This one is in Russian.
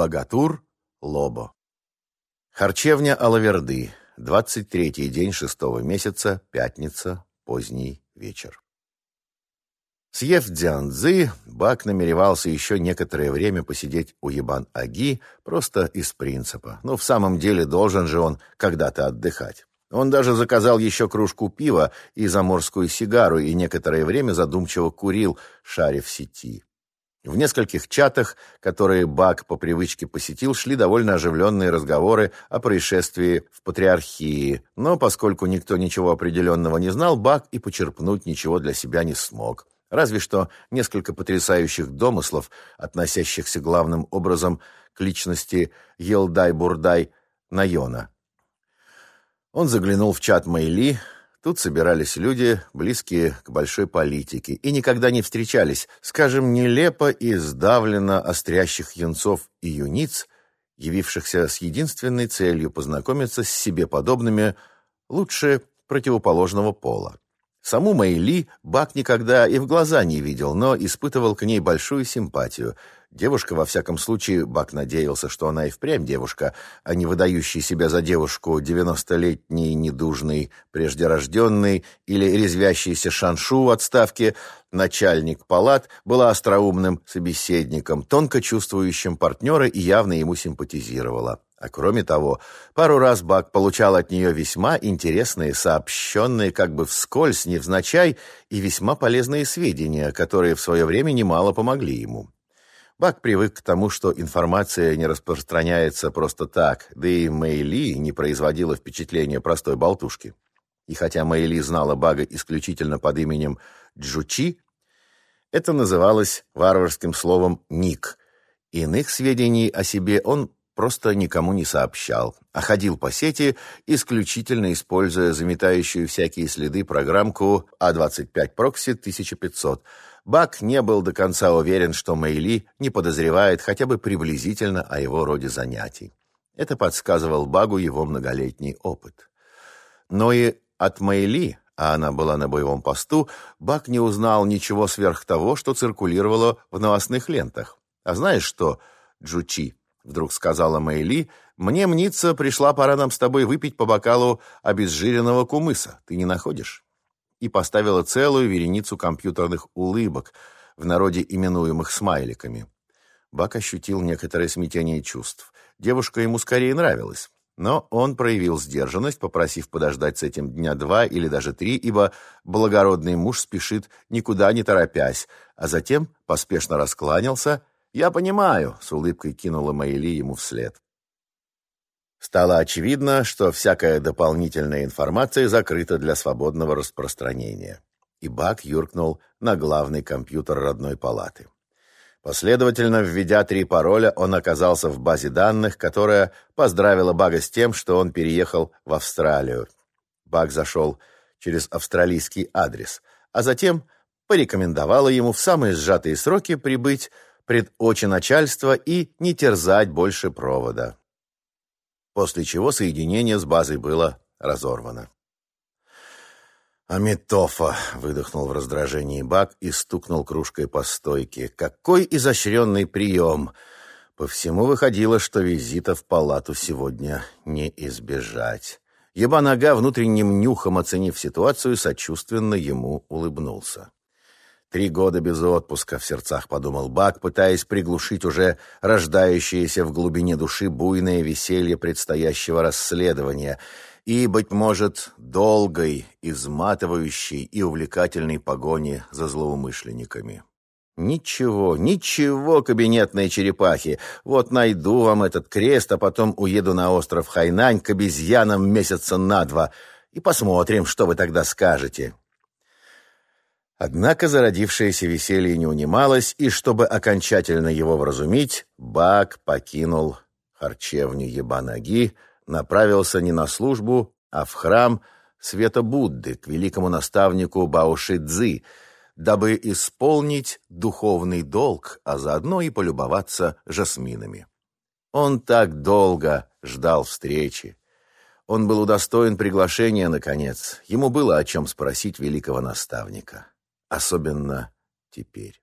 Богатур Лобо. Харчевня Алаверды. 23-й день шестого месяца, пятница, поздний вечер. Съев дзянзы, Бак намеревался еще некоторое время посидеть у Ебан-Аги просто из принципа. Но в самом деле должен же он когда-то отдыхать. Он даже заказал еще кружку пива и заморскую сигару и некоторое время задумчиво курил, шарив сети. В нескольких чатах, которые Бак по привычке посетил, шли довольно оживленные разговоры о происшествии в Патриархии, но поскольку никто ничего определенного не знал, Бак и почерпнуть ничего для себя не смог. Разве что несколько потрясающих домыслов, относящихся главным образом к личности Елдай-Бурдай Найона. Он заглянул в чат Мэйли, Тут собирались люди, близкие к большой политике, и никогда не встречались, скажем, нелепо и сдавленно острящих юнцов и юниц, явившихся с единственной целью познакомиться с себе подобными, лучше противоположного пола. Саму Мэйли Бак никогда и в глаза не видел, но испытывал к ней большую симпатию. Девушка, во всяком случае, Бак надеялся, что она и впрямь девушка, а не выдающая себя за девушку девяностолетний, недужный, преждерожденный или резвящийся шаншу в отставке, начальник палат, была остроумным собеседником, тонко чувствующим партнера и явно ему симпатизировала. А кроме того, пару раз Бак получал от нее весьма интересные, сообщенные как бы вскользь, невзначай, и весьма полезные сведения, которые в свое время немало помогли ему. Бак привык к тому, что информация не распространяется просто так, да и Мэйли не производила впечатления простой болтушки. И хотя Мэйли знала Бага исключительно под именем Джучи, это называлось варварским словом «ник». Иных сведений о себе он просто никому не сообщал, а ходил по сети, исключительно используя заметающую всякие следы программку А25 Proxy 1500. Бак не был до конца уверен, что Мэйли не подозревает хотя бы приблизительно о его роде занятий. Это подсказывал Багу его многолетний опыт. Но и от Мэйли, а она была на боевом посту, Бак не узнал ничего сверх того, что циркулировало в новостных лентах. А знаешь что, Джучи, Вдруг сказала Мэйли, «Мне мнится, пришла пора нам с тобой выпить по бокалу обезжиренного кумыса. Ты не находишь?» И поставила целую вереницу компьютерных улыбок, в народе именуемых смайликами. Бак ощутил некоторое смятение чувств. Девушка ему скорее нравилась. Но он проявил сдержанность, попросив подождать с этим дня два или даже три, ибо благородный муж спешит никуда не торопясь, а затем поспешно раскланялся «Я понимаю», — с улыбкой кинула Майли ему вслед. Стало очевидно, что всякая дополнительная информация закрыта для свободного распространения. И Бак юркнул на главный компьютер родной палаты. Последовательно введя три пароля, он оказался в базе данных, которая поздравила Бага с тем, что он переехал в Австралию. Баг зашел через австралийский адрес, а затем порекомендовала ему в самые сжатые сроки прибыть пред очи начальства и не терзать больше провода. После чего соединение с базой было разорвано. «Амитофа!» — выдохнул в раздражении Бак и стукнул кружкой по стойке. «Какой изощренный прием!» По всему выходило, что визита в палату сегодня не избежать. Еба-нога, внутренним нюхом оценив ситуацию, сочувственно ему улыбнулся. Три года без отпуска, в сердцах подумал Бак, пытаясь приглушить уже рождающееся в глубине души буйное веселье предстоящего расследования и, быть может, долгой, изматывающей и увлекательной погони за злоумышленниками. Ничего, ничего, кабинетные черепахи. Вот найду вам этот крест, а потом уеду на остров Хайнань к обезьянам месяца на два и посмотрим, что вы тогда скажете. Однако зародившееся веселье не унималось, и чтобы окончательно его вразумить, Бак покинул харчевню Ебанаги, направился не на службу, а в храм Света Будды к великому наставнику Баоши Цзы, дабы исполнить духовный долг, а заодно и полюбоваться жасминами. Он так долго ждал встречи. Он был удостоен приглашения, наконец. Ему было о чем спросить великого наставника особенно теперь.